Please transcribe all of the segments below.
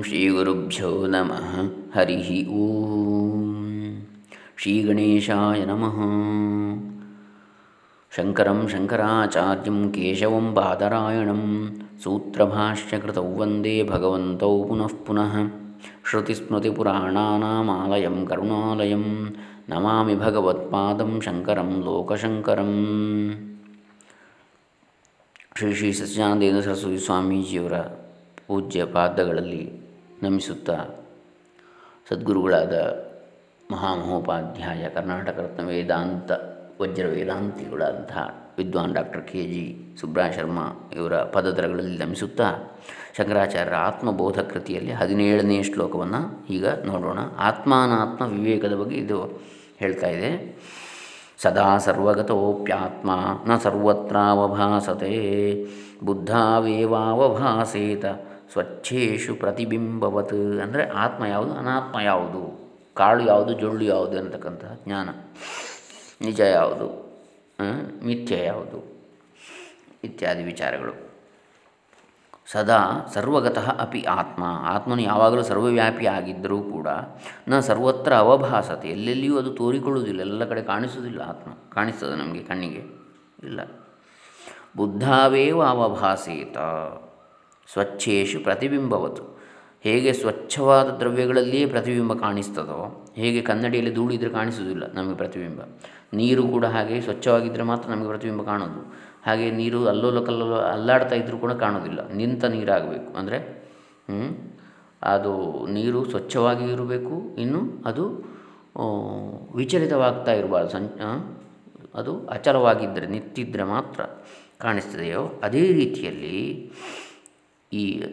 ಶ್ರೀಗುರುಭ್ಯೋ ನಮಃ ಹರಿ ಓಂ ಶ್ರೀ ಗಣೇಶಾಯ ನಮಃ ಶಂಕರಂ ಶಂಕರಾಚಾರ್ಯಂ ಕೇಶವಂ ಬಾದರಾಯಣಂ ಸೂತ್ರಭಾಷ್ಯಕೃತೌ ವಂದೇ ಭಗವಂತೌ ಪುನಃ ಪುನಃ ಶ್ರುತಿಸ್ಮೃತಿಪುರಾಣಾನಾಮಾಲಯಂ ಕರುಣಾಲಯಂ ನಮಾಮಿ ಭಗವತ್ಪಾದಂ ಶಂಕರಂ ಲೋಕಶಂಕರಂ ಶ್ರೀ ಶ್ರೀ ಸತ್ಯಾನಂದೇಂದ್ರ ಸರಸ್ವತಿ ಸ್ವಾಮೀಜಿಯವರ ಪೂಜ್ಯ ಪಾದಗಳಲ್ಲಿ ನಮಿಸುತ್ತಾ. ಸದ್ಗುರುಗಳಾದ ಮಹಾಮಹೋಪಾಧ್ಯಾಯ ಕರ್ನಾಟಕ ರತ್ನ ವೇದಾಂತ, ವಜ್ರ ವೇದಾಂತಿಗಳಾದಂತಹ ವಿದ್ವಾನ್ doctor K G Subra Sharma ಇವರ ಪದತರಗಳಲ್ಲಿ ನಮಿಸುತ್ತಾ, ಶಂಕರಾಚಾರ್ಯರ ಆತ್ಮಬೋಧ ಕೃತಿಯಲ್ಲಿ ಹದಿನೇಳನೇ ಶ್ಲೋಕವನ್ನು ಈಗ ನೋಡೋಣ. ಆತ್ಮಾನಾತ್ಮ ವಿವೇಕದ ಬಗ್ಗೆ ಇದು ಹೇಳ್ತಾ ಇದೆ. ಸದಾ ಸರ್ವಗತೋಪ್ಯಾತ್ಮ, ನ ಸರ್ವತ್ರಾವಭಾಸತೆ, ಬುದ್ಧಾವೇವಾವಭಾಸೇತ ಸ್ವಚ್ಛೇಶು ಪ್ರತಿಬಿಂಬವತ್ ಅಂದರೆ ಆತ್ಮ ಯಾವುದು? ಅನಾತ್ಮ ಯಾವುದು? ಕಾಳು ಯಾವುದು? ಜೊಳ್ಳು ಯಾವುದು ಅಂತಕ್ಕಂತಹ ಜ್ಞಾನ. ನಿಜ ಯಾವುದು? ಮಿಥ್ಯ ಯಾವುದು? ಇತ್ಯಾದಿ ವಿಚಾರಗಳು. ಸದಾ ಸರ್ವಗತಃ ಅಪಿ ಆತ್ಮ. ಆತ್ಮನು ಯಾವಾಗಲೂ ಸರ್ವವ್ಯಾಪಿ ಆಗಿದ್ದರೂ ಕೂಡ ನ ಸರ್ವತ್ರ ಅವಭಾಸತೆ. ಎಲ್ಲೆಲ್ಲಿಯೂ ಅದು ತೋರಿಕೊಳ್ಳುವುದಿಲ್ಲ. ಎಲ್ಲ ಕಡೆ ಕಾಣಿಸುವುದಿಲ್ಲ ಆತ್ಮ. ಕಾಣಿಸ್ತದೆ ನಮಗೆ ಕಣ್ಣಿಗೆ? ಇಲ್ಲ. ಬುದ್ಧಾವೇವ ಅವಭಾಸೇತ. ಸ್ವಚ್ಛೇಶು ಪ್ರತಿಬಿಂಬವತು ಹೇಗೆ ಸ್ವಚ್ಛವಾದ ದ್ರವ್ಯಗಳಲ್ಲಿಯೇ ಪ್ರತಿಬಿಂಬ ಕಾಣಿಸ್ತದೋ, ಹೇಗೆ ಕನ್ನಡಿಯಲ್ಲಿ ಧೂಳಿದ್ರೆ ಕಾಣಿಸುವುದಿಲ್ಲ ನಮಗೆ ಪ್ರತಿಬಿಂಬ. ನೀರು ಕೂಡ ಹಾಗೆ ಸ್ವಚ್ಛವಾಗಿದ್ದರೆ ಮಾತ್ರ ನಮಗೆ ಪ್ರತಿಬಿಂಬ ಕಾಣೋದು ಹಾಗೆ ನೀರು ಅಲ್ಲೋಲ ಕಲ್ಲೋಲ ಅಲ್ಲಾಡ್ತಾ ಇದ್ದರೂ ಕೂಡ ಕಾಣೋದಿಲ್ಲ ನಿಂತ ನೀರಾಗಬೇಕು. ಅಂದರೆ ಅದು ನೀರು ಸ್ವಚ್ಛವಾಗಿ ಇರಬೇಕು. ಇನ್ನು ಅದು ವಿಚಲಿತವಾಗ್ತಾ ಇರಬಾರ್ದು. ಸಂ ಅದು ಅಚಲವಾಗಿದ್ದರೆ ನಿಂತಿದ್ದರೆ ಮಾತ್ರ ಕಾಣಿಸ್ತದೆಯೋ, ಅದೇ ರೀತಿಯಲ್ಲಿ ಈ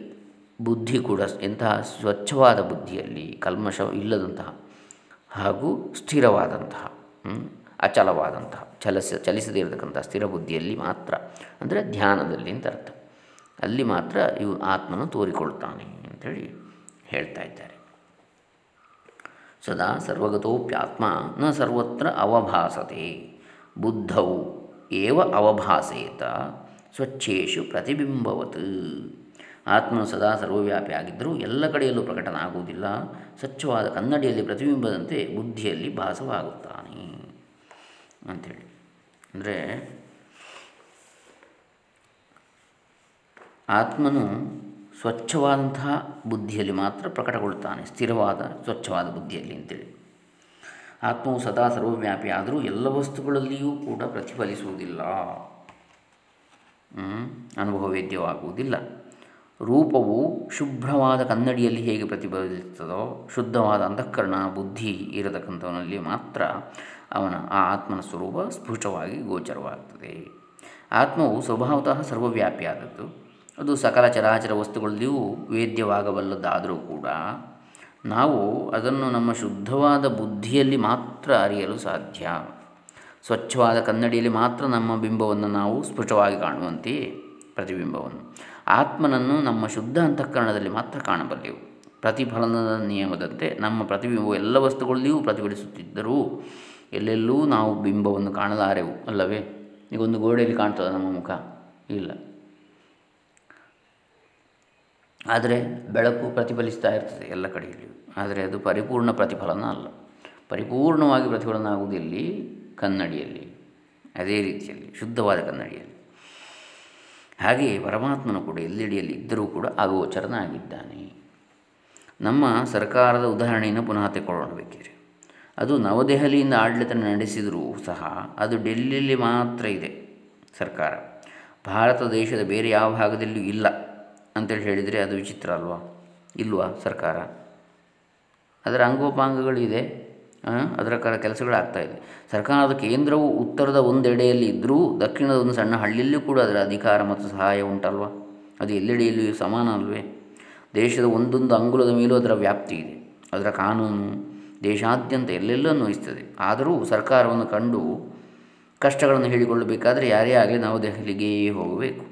ಬುದ್ಧಿ ಕೂಡ ಎಂತಹ ಸ್ವಚ್ಛವಾದ ಬುದ್ಧಿಯಲ್ಲಿ ಕಲ್ಮಶ ಇಲ್ಲದಂತಹ ಹಾಗೂ ಸ್ಥಿರವಾದಂತಹ ಅಚಲವಾದಂತಹ, ಚಲಿಸ, ಚಲಿಸದೇ ಇರತಕ್ಕಂಥ ಸ್ಥಿರ ಬುದ್ಧಿಯಲ್ಲಿ ಮಾತ್ರ, ಅಂದರೆ ಧ್ಯಾನದಲ್ಲಿ ಅಂತ ಅರ್ಥ. ಅಲ್ಲಿ ಮಾತ್ರ ಇವು ಆತ್ಮನು ತೋರಿಕೊಳ್ತಾನೆ ಅಂಥೇಳಿ ಹೇಳ್ತಾ ಇದ್ದಾರೆ. ಸದಾ ಸರ್ವಗತೋಪ್ಯಾತ್ಮ ನ ಸರ್ವತ್ರ ಅವಭಾಸತೆ ಬುದ್ಧವು ಏವ ಅವಭಾಸೇತ ಸ್ವಚ್ಛೇಶು ಪ್ರತಿಬಿಂಬವತ್. ಆತ್ಮನು ಸದಾ ಸರ್ವವ್ಯಾಪಿ ಆಗಿದ್ದರೂ ಎಲ್ಲ ಕಡೆಯಲ್ಲೂ ಪ್ರಕಟನ ಆಗುವುದಿಲ್ಲ. ಸ್ವಚ್ಛವಾದ ಕನ್ನಡಿಯಲ್ಲಿ ಪ್ರತಿಬಿಂಬದಂತೆ ಬುದ್ಧಿಯಲ್ಲಿ ಭಾಸವಾಗುತ್ತಾನೆ ಅಂಥೇಳಿ ಅಂದರೆ ಆತ್ಮನು ಸ್ವಚ್ಛವಾದಂತಹ ಬುದ್ಧಿಯಲ್ಲಿ ಮಾತ್ರ ಪ್ರಕಟಗೊಳ್ತಾನೆ ಸ್ಥಿರವಾದ ಸ್ವಚ್ಛವಾದ ಬುದ್ಧಿಯಲ್ಲಿ ಅಂತೇಳಿ. ಆತ್ಮವು ಸದಾ ಸರ್ವವ್ಯಾಪಿ ಆದರೂ ಎಲ್ಲ ವಸ್ತುಗಳಲ್ಲಿಯೂ ಕೂಡ ಪ್ರತಿಫಲಿಸುವುದಿಲ್ಲ. ಅನುಭವವೇದ್ಯವಾಗುವುದಿಲ್ಲ. ರೂಪವು ಶುಭ್ರವಾದ ಕನ್ನಡಿಯಲ್ಲಿ ಹೇಗೆ ಪ್ರತಿಫಲಿಸುತ್ತದೋ, ಶುದ್ಧವಾದ ಅಂತಃಕರಣ, ಬುದ್ಧಿ ಇರತಕ್ಕಂಥವನಲ್ಲಿ ಮಾತ್ರ ಅವನ ಆ ಆತ್ಮನ ಸ್ವರೂಪ ಸ್ಫುಟವಾಗಿ ಗೋಚರವಾಗ್ತದೆ. ಆತ್ಮವು ಸ್ವಭಾವತಃ ಸರ್ವವ್ಯಾಪಿಯಾದದ್ದು. ಅದು ಸಕಲ ಚರಾಚರ ವಸ್ತುಗಳಲ್ಲಿಯೂ ವೇದ್ಯವಾಗಬಲ್ಲದಾದರೂ ಕೂಡ ನಾವು ಅದನ್ನು ನಮ್ಮ ಶುದ್ಧವಾದ ಬುದ್ಧಿಯಲ್ಲಿ ಮಾತ್ರ ಅರಿಯಲು ಸಾಧ್ಯ. ಸ್ವಚ್ಛವಾದ ಕನ್ನಡಿಯಲ್ಲಿ ಮಾತ್ರ ನಮ್ಮ ಬಿಂಬವನ್ನು ನಾವು ಸ್ಫುಟವಾಗಿ ಕಾಣುವಂತೆ ಪ್ರತಿಬಿಂಬವನ್ನು. ಆತ್ಮನನ್ನು ನಮ್ಮ ಶುದ್ಧ ಅಂತಃಕರಣದಲ್ಲಿ ಮಾತ್ರ ಕಾಣಬಲ್ಲೆವು. ಪ್ರತಿಫಲನದ ನಿಯಮದಂತೆ ನಮ್ಮ ಪ್ರತಿಬಿಂಬವು ಎಲ್ಲ ವಸ್ತುಗಳಲ್ಲಿಯೂ ಪ್ರತಿಫಲಿಸುತ್ತಿದ್ದರೂ ಎಲ್ಲೆಲ್ಲೂ ನಾವು ಬಿಂಬವನ್ನು ಕಾಣಲಾರೆವು, ಅಲ್ಲವೇ? ಈಗ ಒಂದು ಗೋಡೆಯಲ್ಲಿ ಕಾಣ್ತದೆ ನಮ್ಮ ಮುಖ? ಇಲ್ಲ. ಆದರೆ ಬೆಳಕು ಪ್ರತಿಫಲಿಸ್ತಾ ಇರ್ತದೆ ಎಲ್ಲ ಕಡೆಯಲ್ಲಿಯೂ. ಆದರೆ ಅದು ಪರಿಪೂರ್ಣ ಪ್ರತಿಫಲನ ಅಲ್ಲ. ಪರಿಪೂರ್ಣವಾಗಿ ಪ್ರತಿಫಲನ ಆಗುವುದಿಲ್ಲಿ ಕನ್ನಡಿಯಲ್ಲಿ, ಅದೇ ರೀತಿಯಲ್ಲಿ, ಶುದ್ಧವಾದ ಕನ್ನಡಿಯಲ್ಲಿ. ಹಾಗೆಯೇ ಪರಮಾತ್ಮನು ಕೂಡ ಎಲ್ಲೆಡೆಯಲ್ಲಿ ಇದ್ದರೂ ಕೂಡ ಅಗೋಚರನಾಗಿದ್ದಾನೆ ನಮ್ಮ ಸರ್ಕಾರದ ಉದಾಹರಣೆಯನ್ನು ಪುನಃ ತೆಕ್ಕೊಳ್ಳೋಣ ಅದು ನವದೆಹಲಿಯಿಂದ ಆಡಳಿತ ನಡೆಸಿದರೂ ಸಹ ಅದು ಡೆಲ್ಲಿಯಲ್ಲಿ ಮಾತ್ರ ಇದೆ ಸರ್ಕಾರ. ಭಾರತ ದೇಶದ ಬೇರೆ ಯಾವ ಭಾಗದಲ್ಲೂ ಇಲ್ಲ ಅಂತೇಳಿ ಹೇಳಿದರೆ ಅದು ವಿಚಿತ್ರ ಅಲ್ವಾ? ಇಲ್ವಾ ಸರ್ಕಾರ? ಅದರ ಅಂಗೋಪಾಂಗಗಳಿದೆ ಅದರ ಕರ ಕೆಲಸಗಳಾಗ್ತಾ ಇದೆ. ಸರ್ಕಾರದ ಕೇಂದ್ರವು ಉತ್ತರದ ಒಂದೆಡೆಯಲ್ಲಿ ಇದ್ದರೂ ದಕ್ಷಿಣದ ಒಂದು ಸಣ್ಣ ಹಳ್ಳಿಯಲ್ಲೂ ಕೂಡ ಅದರ ಅಧಿಕಾರ ಮತ್ತು ಸಹಾಯ ಉಂಟಲ್ವ? ಅದು ಎಲ್ಲೆಡೆಯಲ್ಲಿಯೂ ಸಮಾನ ಅಲ್ವೇ? ದೇಶದ ಒಂದೊಂದು ಅಂಗುಲದ ಮೇಲೂ ಅದರ ವ್ಯಾಪ್ತಿ ಇದೆ. ಅದರ ಕಾನೂನು ದೇಶಾದ್ಯಂತ ಎಲ್ಲೆಲ್ಲೂ ಅನ್ವಯಿಸ್ತದೆ ಆದರೂ ಸರ್ಕಾರವನ್ನು ಕಂಡು ಕಷ್ಟಗಳನ್ನು ಹೇಳಿಕೊಳ್ಳಬೇಕಾದರೆ ಯಾರೇ ಆಗಲಿ ನಾವು ದೆಹಲಿಗೆ ಹೋಗಬೇಕು.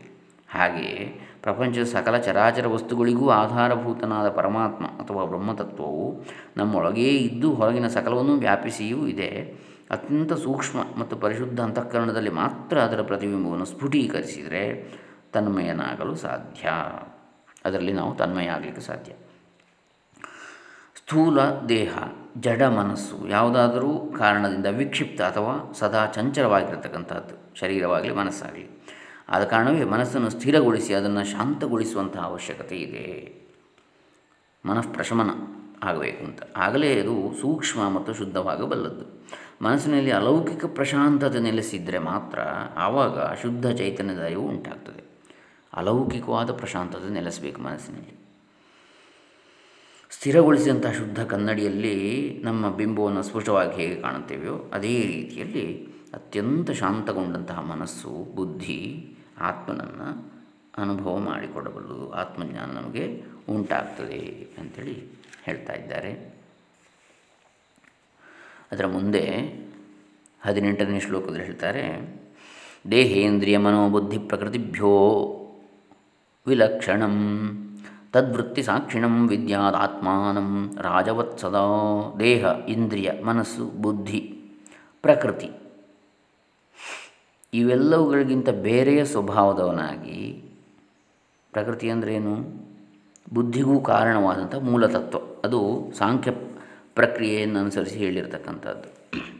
ಹಾಗೆಯೇ ಪ್ರಪಂಚದ ಸಕಲ ಚರಾಚರ ವಸ್ತುಗಳಿಗೂ ಆಧಾರಭೂತನಾದ ಪರಮಾತ್ಮ ಅಥವಾ ಬ್ರಹ್ಮತತ್ವವು ನಮ್ಮೊಳಗೇ ಇದ್ದು ಹೊರಗಿನ ಸಕಲವನ್ನು ವ್ಯಾಪಿಸಿಯೂ ಇದೆ. ಅತ್ಯಂತ ಸೂಕ್ಷ್ಮ ಮತ್ತು ಪರಿಶುದ್ಧ ಅಂತಃಕರಣದಲ್ಲಿ ಮಾತ್ರ ಅದರ ಪ್ರತಿಬಿಂಬವನ್ನು ಸ್ಫುಟೀಕರಿಸಿದರೆ ತನ್ಮಯನಾಗಲು ಸಾಧ್ಯ. ಅದರಲ್ಲಿ ನಾವು ತನ್ಮಯ ಆಗಲಿಕ್ಕೆ ಸಾಧ್ಯ. ಸ್ಥೂಲ ದೇಹ, ಜಡ ಮನಸ್ಸು ಯಾವುದಾದರೂ ಕಾರಣದಿಂದ ವಿಕ್ಷಿಪ್ತ ಅಥವಾ ಸದಾ ಚಂಚಲವಾಗಿರತಕ್ಕಂಥದ್ದು ಶರೀರವಾಗಲಿ ಮನಸ್ಸಾಗಲಿ. ಆದ ಕಾರಣವೇ ಮನಸ್ಸನ್ನು ಸ್ಥಿರಗೊಳಿಸಿ ಅದನ್ನು ಶಾಂತಗೊಳಿಸುವಂತಹ ಅವಶ್ಯಕತೆ ಇದೆ. ಮನಃಪ್ರಶಮನ ಆಗಬೇಕು ಅಂತ. ಆಗಲೇ ಅದು ಸೂಕ್ಷ್ಮ ಮತ್ತು ಶುದ್ಧವಾಗಬಲ್ಲದ್ದು ಮನಸ್ಸಿನಲ್ಲಿ ಅಲೌಕಿಕ ಪ್ರಶಾಂತತೆ ನೆಲೆಸಿದರೆ ಮಾತ್ರ ಆವಾಗ ಶುದ್ಧ ಚೈತನ್ಯದ ಅರಿವು ಉಂಟಾಗ್ತದೆ. ಅಲೌಕಿಕವಾದ ಪ್ರಶಾಂತತೆ ನೆಲೆಸಬೇಕು ಮನಸ್ಸಿನಲ್ಲಿ. ಸ್ಥಿರಗೊಳಿಸಿದಂತಹ ಶುದ್ಧ ಕನ್ನಡಿಯಲ್ಲಿ ನಮ್ಮ ಬಿಂಬವನ್ನು ಸ್ಪಷ್ಟವಾಗಿ ಹೇಗೆ ಕಾಣುತ್ತೇವೆಯೋ ಅದೇ ರೀತಿಯಲ್ಲಿ ಅತ್ಯಂತ ಶಾಂತಗೊಂಡಂತಹ ಮನಸ್ಸು, ಬುದ್ಧಿ ಆತ್ಮನನ್ನು ಅನುಭವ ಮಾಡಿಕೊಡಬಲ್ಲದು. ಆತ್ಮಜ್ಞಾನ ನಮಗೆ ಉಂಟಾಗ್ತದೆ ಅಂಥೇಳಿ ಹೇಳ್ತಾ ಇದ್ದಾರೆ. ಅದರ ಮುಂದೆ ಹದಿನೆಂಟನೇ ಶ್ಲೋಕದಲ್ಲಿ ಹೇಳ್ತಾರೆ, ದೇಹೇಂದ್ರಿಯ ಮನೋಬುದ್ಧಿ ಪ್ರಕೃತಿಭ್ಯೋ ವಿಲಕ್ಷಣಂ, ತದ್ವೃತ್ತಿ ಸಾಕ್ಷಿಣಂ ವಿದ್ಯಾದಾತ್ಮಾನಂ, ರಾಜವತ್ಸದ ದೇಹ ಇಂದ್ರಿಯ ಮನಸ್ಸು ಬುದ್ಧಿ ಪ್ರಕೃತಿ. ಇವೆಲ್ಲವುಗಳಿಗಿಂತ ಬೇರೆಯ ಸ್ವಭಾವದವನಾಗಿ ಪ್ರಕೃತಿ ಅಂದ್ರೇನು ಬುದ್ಧಿಗೂ ಕಾರಣವಾದಂಥ ಮೂಲತತ್ವ. ಅದು ಸಾಂಖ್ಯ ಪ್ರಕ್ರಿಯೆಯನ್ನು ಅನುಸರಿಸಿ ಹೇಳಿರ್ತಕ್ಕಂಥದ್ದು.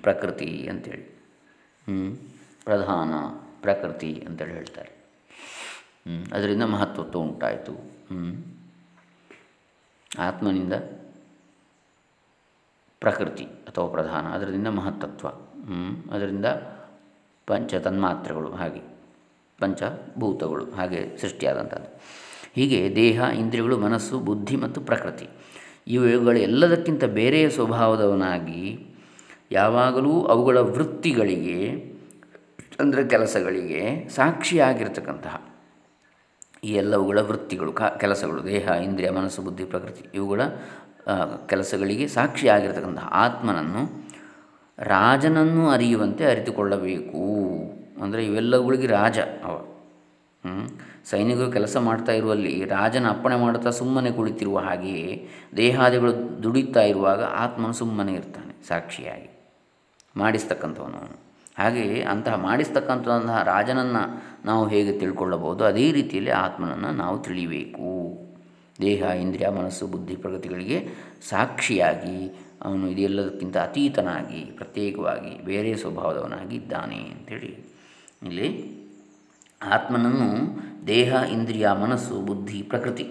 ಪ್ರಕೃತಿ ಅಂತೇಳಿ. ಪ್ರಧಾನ ಪ್ರಕೃತಿ ಅಂತೇಳಿ ಹೇಳ್ತಾರೆ. ಅದರಿಂದ ಮಹತ್ವತ್ವ ಉಂಟಾಯಿತು. ಆತ್ಮನಿಂದ ಪ್ರಕೃತಿ ಅಥವಾ ಪ್ರಧಾನ. ಅದರಿಂದ ಮಹತ್ತತ್ವ ಅದರಿಂದ ಪಂಚ ತನ್ಮಾತ್ರಗಳು ಹಾಗೆ, ಪಂಚಭೂತಗಳು ಹಾಗೆ ಸೃಷ್ಟಿಯಾದಂಥದ್ದು. ಹೀಗೆ ದೇಹ, ಇಂದ್ರಿಯಗಳು, ಮನಸ್ಸು, ಬುದ್ಧಿ ಮತ್ತು ಪ್ರಕೃತಿ, ಇವುಗಳು ಎಲ್ಲದಕ್ಕಿಂತ ಬೇರೆಯ ಸ್ವಭಾವದವನಾಗಿ ಯಾವಾಗಲೂ ಅವುಗಳ ವೃತ್ತಿಗಳಿಗೆ, ಅಂದರೆ ಕೆಲಸಗಳಿಗೆ ಸಾಕ್ಷಿಯಾಗಿರ್ತಕ್ಕಂತಹ ಈ ಎಲ್ಲವುಗಳ ವೃತ್ತಿಗಳು, ಕ, ಕೆಲಸಗಳು, ದೇಹ, ಇಂದ್ರಿಯ, ಮನಸ್ಸು, ಬುದ್ಧಿ, ಪ್ರಕೃತಿ, ಇವುಗಳ ಕೆಲಸಗಳಿಗೆ ಸಾಕ್ಷಿಯಾಗಿರ್ತಕ್ಕಂತಹ ಆತ್ಮನನ್ನು ರಾಜನನ್ನು ಅರಿಯುವಂತೆ ಅರಿತುಕೊಳ್ಳಬೇಕು. ಅಂದರೆ ಇವೆಲ್ಲವುಗಳಿಗೆ ರಾಜ ಅವ. ಸೈನಿಕರು ಕೆಲಸ ಮಾಡ್ತಾ ಇರುವಲ್ಲಿ ರಾಜನ ಅಪ್ಪಣೆ ಮಾಡುತ್ತಾ ಸುಮ್ಮನೆ ಕುಳಿತಿರುವ ಹಾಗೆಯೇ ದೇಹಾದಿಗಳು ದುಡಿತಾ ಇರುವಾಗ ಆತ್ಮನು ಸುಮ್ಮನೆ ಇರ್ತಾನೆ ಸಾಕ್ಷಿಯಾಗಿ. ಮಾಡಿಸ್ತಕ್ಕಂಥವನು. ಹಾಗೆಯೇ ಅಂತಹ ಮಾಡಿಸ್ತಕ್ಕಂಥ ರಾಜನನ್ನು ನಾವು ಹೇಗೆ ತಿಳ್ಕೊಳ್ಳಬಹುದು? ಅದೇ ರೀತಿಯಲ್ಲಿ ಆತ್ಮನನ್ನು ನಾವು ತಿಳಿಯಬೇಕು ದೇಹ, ಇಂದ್ರಿಯ, ಮನಸ್ಸು, ಬುದ್ಧಿ ಪ್ರಗತಿಗಳಿಗೆ ಸಾಕ್ಷಿಯಾಗಿ ಅವನು ಇದೆಲ್ಲದಕ್ಕಿಂತ ಅತೀತನಾಗಿ ಪ್ರತ್ಯೇಕವಾಗಿ ಬೇರೆ ಸ್ವಭಾವದವನಾಗಿ ಇದ್ದಾನೆ ಅಂಥೇಳಿ ಇಲ್ಲಿ ಆತ್ಮನನ್ನು ದೇಹ, ಇಂದ್ರಿಯ, ಮನಸ್ಸು, ಬುದ್ಧಿ, ಪ್ರಕೃತಿ,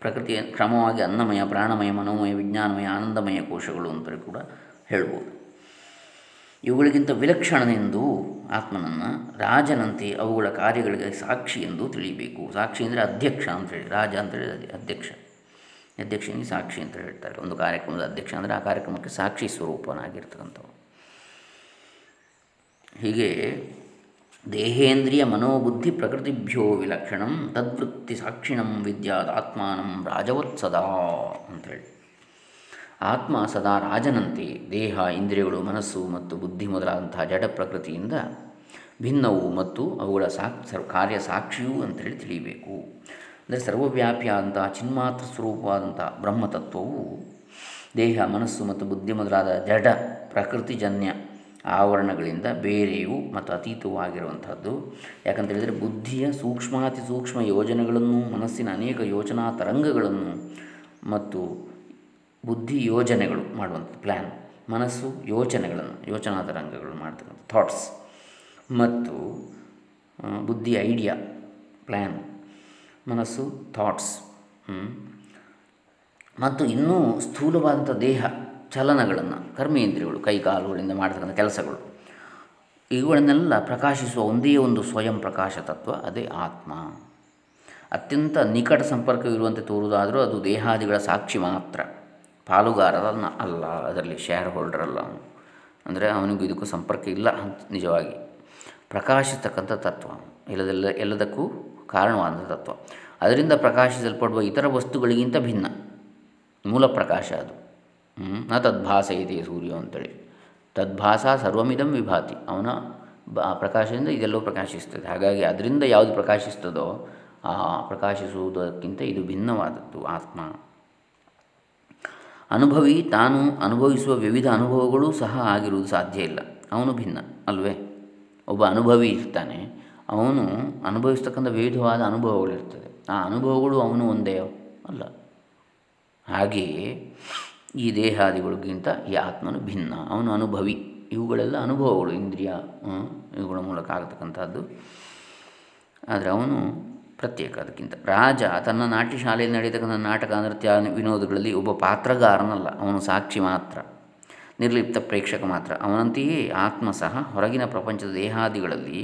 ಪ್ರಕೃತಿಯ ಕ್ರಮವಾಗಿ ಅನ್ನಮಯ, ಪ್ರಾಣಮಯ, ಮನೋಮಯ, ವಿಜ್ಞಾನಮಯ, ಆನಂದಮಯ ಕೋಶಗಳು ಅಂತಲೂ ಕೂಡ ಹೇಳ್ಬೋದು. ಇವುಗಳಿಗಿಂತ ವಿಲಕ್ಷಣನೆಂದು ಆತ್ಮನನ್ನು ರಾಜನಂತೆ ಅವುಗಳ ಕಾರ್ಯಗಳಿಗೆ ಸಾಕ್ಷಿ ಎಂದು ತಿಳಿಯಬೇಕು ಸಾಕ್ಷಿ ಅಂದರೆ ಅಧ್ಯಕ್ಷ ಅಂತೇಳಿ ರಾಜ ಅಂತೇಳಿ ಅಧ್ಯಕ್ಷ. ಅಧ್ಯಕ್ಷನಿಗೆ ಸಾಕ್ಷಿ ಅಂತ ಹೇಳ್ತಾರೆ. ಒಂದು ಕಾರ್ಯಕ್ರಮದ ಅಧ್ಯಕ್ಷ ಅಂದರೆ ಆ ಕಾರ್ಯಕ್ರಮಕ್ಕೆ ಸಾಕ್ಷಿ ಸ್ವರೂಪನಾಗಿರ್ತಕ್ಕಂಥವು ಹೀಗೆ ದೇಹೇಂದ್ರಿಯ ಮನೋಬುದ್ಧಿ ಪ್ರಕೃತಿಭ್ಯೋ ವಿಲಕ್ಷಣಂ ತದ್ವೃತ್ತಿ ಸಾಕ್ಷಿಣಂ ವಿದ್ಯಾದ ಆತ್ಮಾನಂ ರಾಜವತ್ಸದಾ ಅಂಥೇಳಿ ಆತ್ಮ ಸದಾ ರಾಜನಂತೆ. ದೇಹ, ಇಂದ್ರಿಯಗಳು, ಮನಸ್ಸು ಮತ್ತು ಬುದ್ಧಿ ಮೊದಲಾದಂತಹ ಜಡ ಪ್ರಕೃತಿಯಿಂದ ಭಿನ್ನವು ಮತ್ತು ಅವುಗಳ ಸಾಕ್ ಕಾರ್ಯ ಸಾಕ್ಷಿಯೂ ಅಂತೇಳಿ ತಿಳಿಯಬೇಕು. ಅಂದರೆ ಸರ್ವವ್ಯಾಪಿಯಾದಂತಹ ಚಿನ್ಮಾತ್ರ ಸ್ವರೂಪವಾದಂಥ ಬ್ರಹ್ಮತತ್ವವು ದೇಹ, ಮನಸ್ಸು ಮತ್ತು ಬುದ್ಧಿ ಮೊದಲಾದ ಜಡ ಪ್ರಕೃತಿಜನ್ಯ ಆವರಣಗಳಿಂದ ಬೇರೆಯೂ ಮತ್ತು ಅತೀತವೂ ಆಗಿರುವಂಥದ್ದು ಯಾಕಂತ ಹೇಳಿದರೆ ಬುದ್ಧಿಯ ಸೂಕ್ಷ್ಮಾತಿ ಸೂಕ್ಷ್ಮ ಯೋಜನೆಗಳನ್ನು, ಮನಸ್ಸಿನ ಅನೇಕ ಯೋಚನಾ ತರಂಗಗಳನ್ನು ಮತ್ತು ಬುದ್ಧಿ ಯೋಜನೆಗಳು ಮಾಡುವಂಥ ಪ್ಲ್ಯಾನ್ ಮನಸ್ಸು ಯೋಚನೆಗಳನ್ನು, ಯೋಚನಾ ತರಂಗಗಳು ಮಾಡ್ತಕ್ಕಂಥ ಥಾಟ್ಸ್ ಮತ್ತು ಬುದ್ಧಿ ಐಡಿಯಾ ಪ್ಲ್ಯಾನ್ ಮನಸ್ಸು ಥಾಟ್ಸ್ ಮತ್ತು ಇನ್ನೂ ಸ್ಥೂಲವಾದಂಥ ದೇಹ ಚಲನಗಳನ್ನು ಕರ್ಮೇಂದ್ರಿಯಗಳು, ಕೈ ಕಾಲುಗಳಿಂದ ಮಾಡ್ತಕ್ಕಂಥ ಕೆಲಸಗಳು. ಇವುಗಳನ್ನೆಲ್ಲ ಪ್ರಕಾಶಿಸುವ ಒಂದೇ ಒಂದು ಸ್ವಯಂ ಪ್ರಕಾಶ ತತ್ವ, ಅದೇ ಆತ್ಮ. ಅತ್ಯಂತ ನಿಕಟ ಸಂಪರ್ಕವಿರುವಂತೆ ತೋರುವುದಾದರೂ ಅದು ದೇಹಾದಿಗಳ ಸಾಕ್ಷಿ ಮಾತ್ರ. ಪಾಲುಗಾರರನ್ನ ಅಲ್ಲ, ಅದರಲ್ಲಿ ಶೇರ್ ಹೋಲ್ಡರ್ ಅಲ್ಲ ಅವನು. ಅಂದರೆ ಅವನಿಗೂ ಇದಕ್ಕೂ ಸಂಪರ್ಕ ಇಲ್ಲ ಅಂತ ನಿಜವಾಗಿ. ಪ್ರಕಾಶಿಸ್ತಕ್ಕಂಥ ತತ್ವ, ಎಲ್ಲದೆಲ್ಲ, ಎಲ್ಲದಕ್ಕೂ ಕಾರಣವಾದ ತತ್ವ. ಅದರಿಂದ ಪ್ರಕಾಶಿಸಲ್ಪಡುವ ಇತರ ವಸ್ತುಗಳಿಗಿಂತ ಭಿನ್ನ. ಮೂಲ ಪ್ರಕಾಶ ಅದು. ನ ತದ್ಭಾಸ ಇದೆ ಸೂರ್ಯ ಅಂತೇಳಿ. ತದ್ಭಾಸ ಸರ್ವಮಿದಂ ವಿಭಾತಿ. ಅವನ ಪ್ರಕಾಶದಿಂದ ಇದೆಲ್ಲವೂ ಪ್ರಕಾಶಿಸ್ತದೆ ಹಾಗಾಗಿ ಅದರಿಂದ ಯಾವುದು ಪ್ರಕಾಶಿಸ್ತದೋ, ಆ ಪ್ರಕಾಶಿಸುವುದಕ್ಕಿಂತ ಇದು ಭಿನ್ನವಾದದ್ದು ಆತ್ಮ. ಅನುಭವಿ ತಾನು ಅನುಭವಿಸುವ ವಿವಿಧ ಅನುಭವಗಳು ಸಹ ಆಗಿರುವುದು ಸಾಧ್ಯ ಇಲ್ಲ. ಅವನು ಭಿನ್ನ, ಅಲ್ವೇ? ಒಬ್ಬ ಅನುಭವಿ ಇರ್ತಾನೆ, ಅವನು ಅನುಭವಿಸ್ತಕ್ಕಂಥ ವಿವಿಧವಾದ ಅನುಭವಗಳಿರ್ತದೆ. ಆ ಅನುಭವಗಳು ಅವನು ಒಂದೇ, ಅಲ್ಲ? ಹಾಗೆಯೇ ಈ ದೇಹಾದಿಗಳಿಗಿಂತ ಈ ಆತ್ಮನು ಭಿನ್ನ. ಅವನು ಅನುಭವಿ. ಇವುಗಳೆಲ್ಲ ಅನುಭವಗಳು, ಇಂದ್ರಿಯ ಇವುಗಳ ಮೂಲಕ ಆಗತಕ್ಕಂಥದ್ದು. ಆದರೆ ಅವನು ಪ್ರತ್ಯೇಕ ಅದಕ್ಕಿಂತ. ರಾಜ ತನ್ನ ನಾಟ್ಯ ಶಾಲೆಯಲ್ಲಿ ನಡೆಯತಕ್ಕಂಥ ನಾಟಕ, ನೃತ್ಯ, ವಿನೋದಗಳಲ್ಲಿ ಒಬ್ಬ ಪಾತ್ರಗಾರನಲ್ಲ, ಅವನು ಸಾಕ್ಷಿ ಮಾತ್ರ, ನಿರ್ಲಿಪ್ತ ಪ್ರೇಕ್ಷಕ ಮಾತ್ರ. ಅವನಂತೆಯೇ ಆತ್ಮ ಸಹ ಹೊರಗಿನ ಪ್ರಪಂಚದ ದೇಹಾದಿಗಳಲ್ಲಿ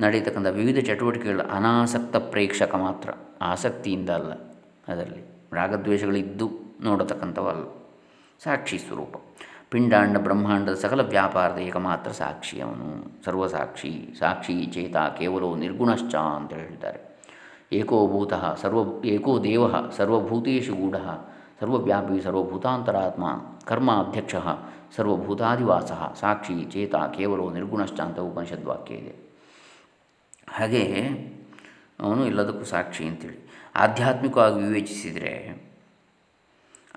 ನಡೆಯತಕ್ಕಂಥ ವಿವಿಧ ಚಟುವಟಿಕೆಗಳ ಅನಾಸಕ್ತ ಪ್ರೇಕ್ಷಕ ಮಾತ್ರ. ಆಸಕ್ತಿಯಿಂದ ಅಲ್ಲ, ಅದರಲ್ಲಿ ರಾಗದ್ವೇಷಗಳಿದ್ದು ನೋಡತಕ್ಕಂಥವಲ್ಲ, ಸಾಕ್ಷಿ ಸ್ವರೂಪ. ಪಿಂಡಾಂಡ ಬ್ರಹ್ಮಾಂಡದ ಸಕಲ ವ್ಯಾಪಾರದ ಏಕಮಾತ್ರ ಸಾಕ್ಷಿ ಅವನು. ಸರ್ವಸಾಕ್ಷಿ, ಸಾಕ್ಷಿ ಚೇತ ಕೇವಲ ನಿರ್ಗುಣಶ್ಚ ಅಂತ ಹೇಳಿದ್ದಾರೆ. ಏಕೋಭೂತ ಸರ್ವ, ಏಕೋ ದೇವ ಸರ್ವಭೂತೇಶು ಗೂಢ, ಸರ್ವವ್ಯಾಪಿ ಸರ್ವಭೂತಾಂತರಾತ್ಮ, ಕರ್ಮ ಅಧ್ಯಕ್ಷ ಸರ್ವಭೂತಾದಿವಾಸ, ಸಾಕ್ಷಿ ಚೇತ ಕೇವಲ ನಿರ್ಗುಣಶ್ಚ ಅಂತ ಉಪನಿಷದ್ವಾಕ್ಯ ಇದೆ. ಹಾಗೆಯೇ ಅವನು ಎಲ್ಲದಕ್ಕೂ ಸಾಕ್ಷಿ ಅಂತೇಳಿ. ಆಧ್ಯಾತ್ಮಿಕವಾಗಿ ವಿವೇಚಿಸಿದರೆ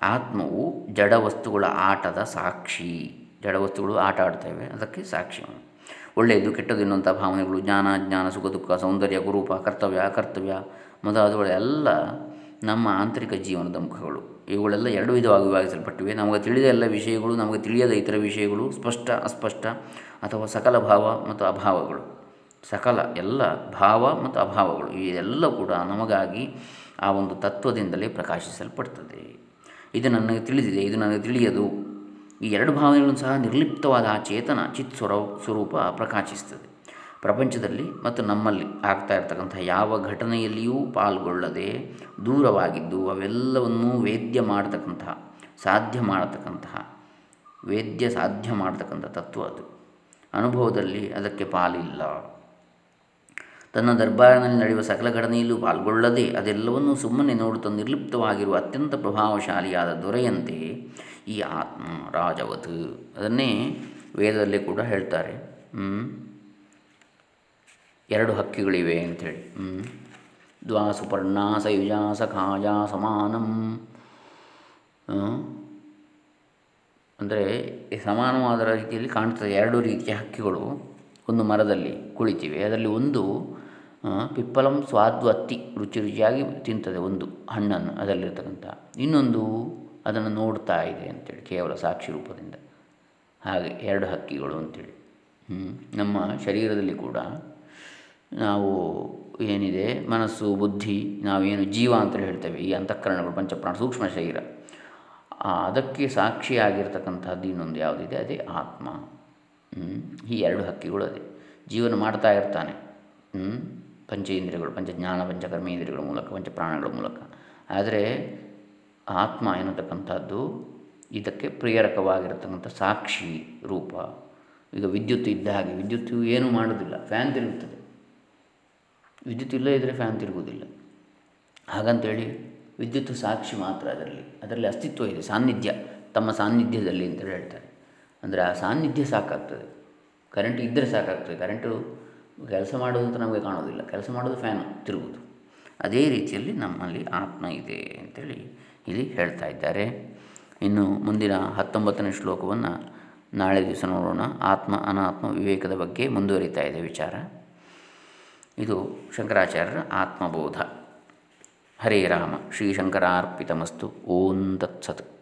ಆತ್ಮವು ಜಡ ವಸ್ತುಗಳ ಆಟದ ಸಾಕ್ಷಿ. ಜಡ ವಸ್ತುಗಳು ಆಟ ಆಡ್ತವೆ, ಅದಕ್ಕೆ ಸಾಕ್ಷಿ ಒಳ್ಳೆಯದು ಕೆಟ್ಟದ್ದು ಎನ್ನುವಂಥ ಭಾವನೆಗಳು, ಜ್ಞಾನ ಜ್ಞಾನ, ಸುಖ, ದುಃಖ, ಸೌಂದರ್ಯ, ಗುರೂಪ, ಕರ್ತವ್ಯ, ಅಕರ್ತವ್ಯ ಮೊದಲಾದವುಗಳೆಲ್ಲ ನಮ್ಮ ಆಂತರಿಕ ಜೀವನದ ಮುಖಗಳು. ಇವುಗಳೆಲ್ಲ ಎರಡು ವಿಧವಾಗಿ ವಿಭಾಗಿಸಲ್ಪಟ್ಟಿವೆ. ನಮಗೆ ತಿಳಿದ ಎಲ್ಲ ವಿಷಯಗಳು, ನಮಗೆ ತಿಳಿಯದ ಇತರ ವಿಷಯಗಳು, ಸ್ಪಷ್ಟ, ಅಸ್ಪಷ್ಟ ಅಥವಾ ಸಕಲ ಭಾವ ಮತ್ತು ಅಭಾವಗಳು. ಸಕಲ ಎಲ್ಲ ಭಾವ ಮತ್ತು ಅಭಾವಗಳು, ಇವೆಲ್ಲ ಕೂಡ ನಮಗಾಗಿ ಆ ಒಂದು ತತ್ವದಿಂದಲೇ ಪ್ರಕಾಶಿಸಲ್ಪಡ್ತದೆ. ಇದು ನನಗೆ ತಿಳಿದಿದೆ, ಇದು ನನಗೆ ತಿಳಿಯದು. ಈ ಎರಡು ಭಾವನೆಗಳನ್ನು ಸಹ ನಿರ್ಲಿಪ್ತವಾದ ಆ ಚೇತನ ಚಿತ್ ಸ್ವರ, ಸ್ವರೂಪ ಪ್ರಕಾಶಿಸ್ತದೆ ಪ್ರಪಂಚದಲ್ಲಿ ಮತ್ತು ನಮ್ಮಲ್ಲಿ ಆಗ್ತಾ ಇರ್ತಕ್ಕಂಥ ಯಾವ ಘಟನೆಯಲ್ಲಿಯೂ ಪಾಲ್ಗೊಳ್ಳದೆ ದೂರವಾಗಿದ್ದು ಅವೆಲ್ಲವನ್ನೂ ವೇದ್ಯ ಮಾಡತಕ್ಕಂತಹ, ಸಾಧ್ಯ ಮಾಡತಕ್ಕಂತಹ, ವೇದ್ಯ ಸಾಧ್ಯ ಮಾಡತಕ್ಕಂಥ ತತ್ವ ಅದು. ಅನುಭವದಲ್ಲಿ ಅದಕ್ಕೆ ಪಾಲಿಲ್ಲ. ತನ್ನ ದರ್ಬಾರಿನಲ್ಲಿ ನಡೆಯುವ ಸಕಲ ಘಟನೆಯಲ್ಲೂ ಪಾಲ್ಗೊಳ್ಳದೆ ಅದೆಲ್ಲವನ್ನೂ ಸುಮ್ಮನೆ ನೋಡುತ್ತಾ ನಿರ್ಲಿಪ್ತವಾಗಿರುವ ಅತ್ಯಂತ ಪ್ರಭಾವಶಾಲಿಯಾದ ದೊರೆಯಂತೆ ಈ ಆತ್ಮ ರಾಜವತ್. ಅದನ್ನೇ ವೇದದಲ್ಲಿ ಕೂಡ ಹೇಳ್ತಾರೆ. ಎರಡು ಹಕ್ಕಿಗಳಿವೆ ಅಂಥೇಳಿ. ದ್ವಾ ಸುಪರ್ಣ ಸಯುಜ ಸಖಾಜ ಸಮಾನಂ ಅಂದರೆ ಸಮಾನವಾದ ರೀತಿಯಲ್ಲಿ ಕಾಣ್ತದೆ ಎರಡು ರೀತಿಯ ಹಕ್ಕಿಗಳು ಒಂದು ಮರದಲ್ಲಿ ಕುಳಿತಿವೆ. ಅದರಲ್ಲಿ ಒಂದು ಪಿಪ್ಪಲಂ ಸ್ವಾದ್ವತ್ತಿ ರುಚಿ ರುಚಿಯಾಗಿ ತಿಂತದೆ ಒಂದು ಹಣ್ಣನ್ನು ಅದರಲ್ಲಿರ್ತಕ್ಕಂಥ. ಇನ್ನೊಂದು ಅದನ್ನು ನೋಡ್ತಾ ಇದೆ ಅಂತೇಳಿ, ಕೇವಲ ಸಾಕ್ಷಿ ರೂಪದಿಂದ. ಹಾಗೆ ಎರಡು ಹಕ್ಕಿಗಳು ಅಂತೇಳಿ. ನಮ್ಮ ಶರೀರದಲ್ಲಿ ಕೂಡ ನಾವು ಏನಿದೆ, ಮನಸ್ಸು, ಬುದ್ಧಿ, ನಾವೇನು ಜೀವ ಅಂತೇಳಿ ಹೇಳ್ತೇವೆ, ಈ ಅಂತಃಕರಣಗಳು ಪಂಚಪ್ರಾಣ ಸೂಕ್ಷ್ಮ ಶರೀರ. ಅದಕ್ಕೆ ಸಾಕ್ಷಿಯಾಗಿರ್ತಕ್ಕಂಥದ್ದು ಇನ್ನೊಂದು ಯಾವುದಿದೆ, ಅದೇ ಆತ್ಮ. ಈ ಎರಡು ಹಕ್ಕಿಗಳು ಅದೇ. ಜೀವನ ಮಾಡ್ತಾ ಇರ್ತಾನೆ. ಪಂಚೇಂದ್ರಿಯಗಳು, ಪಂಚಜ್ಞಾನ, ಪಂಚಕರ್ಮೇಂದ್ರಿಯಗಳ ಮೂಲಕ, ಪಂಚಪ್ರಾಣಗಳ ಮೂಲಕ. ಆದರೆ ಆತ್ಮ ಎನ್ನತಕ್ಕಂಥದ್ದು ಇದಕ್ಕೆ ಪ್ರಿಯರಕವಾಗಿರತಕ್ಕಂಥ ಸಾಕ್ಷಿ ರೂಪ. ಈಗ ವಿದ್ಯುತ್ ಇದ್ದ ಹಾಗೆ ವಿದ್ಯುತ್ ಏನೂ ಮಾಡೋದಿಲ್ಲ ಫ್ಯಾನ್ ತಿರುಗುತ್ತದೆ. ವಿದ್ಯುತ್ ಇಲ್ಲ ಇದ್ದರೆ ಫ್ಯಾನ್ ತಿರುಗುವುದಿಲ್ಲ. ಹಾಗಂತೇಳಿ ವಿದ್ಯುತ್ ಸಾಕ್ಷಿ ಮಾತ್ರ ಅದರಲ್ಲಿ ಅದರಲ್ಲಿ ಅಸ್ತಿತ್ವ ಇದೆ, ಸಾನ್ನಿಧ್ಯ, ತಮ್ಮ ಸಾನ್ನಿಧ್ಯದಲ್ಲಿ ಅಂತೇಳಿ ಹೇಳ್ತಾರೆ. ಅಂದರೆ ಆ ಸಾನ್ನಿಧ್ಯ ಸಾಕಾಗ್ತದೆ. ಕರೆಂಟ್ ಇದ್ದರೆ ಸಾಕಾಗ್ತದೆ, ಕರೆಂಟು ಕೆಲಸ ಮಾಡೋದು ಅಂತ ನಮಗೆ ಕಾಣೋದಿಲ್ಲ ಕೆಲಸ ಮಾಡೋದು ಫ್ಯಾನು ತಿರುಗುವುದು. ಅದೇ ರೀತಿಯಲ್ಲಿ ನಮ್ಮಲ್ಲಿ ಆತ್ಮ ಇದೆ ಅಂತೇಳಿ ಇಲ್ಲಿ ಹೇಳ್ತಾ ಇದ್ದಾರೆ. ಇನ್ನು ಮುಂದಿನ ಹತ್ತೊಂಬತ್ತನೇ ಶ್ಲೋಕವನ್ನು ನಾಳೆ ದಿವಸ ನೋಡೋಣ. ಆತ್ಮ, ಅನಾತ್ಮ, ವಿವೇಕದ ಬಗ್ಗೆ ಮುಂದುವರಿತಾ ಇದೆ ವಿಚಾರ. ಇದು ಶಂಕರಾಚಾರ್ಯರ ಆತ್ಮಬೋಧ. ಹರೇ ರಾಮ, ಶ್ರೀ ಶಂಕರಾರ್ಪಿತಮಸ್ತು. ಓಂ ತತ್ಸತ್.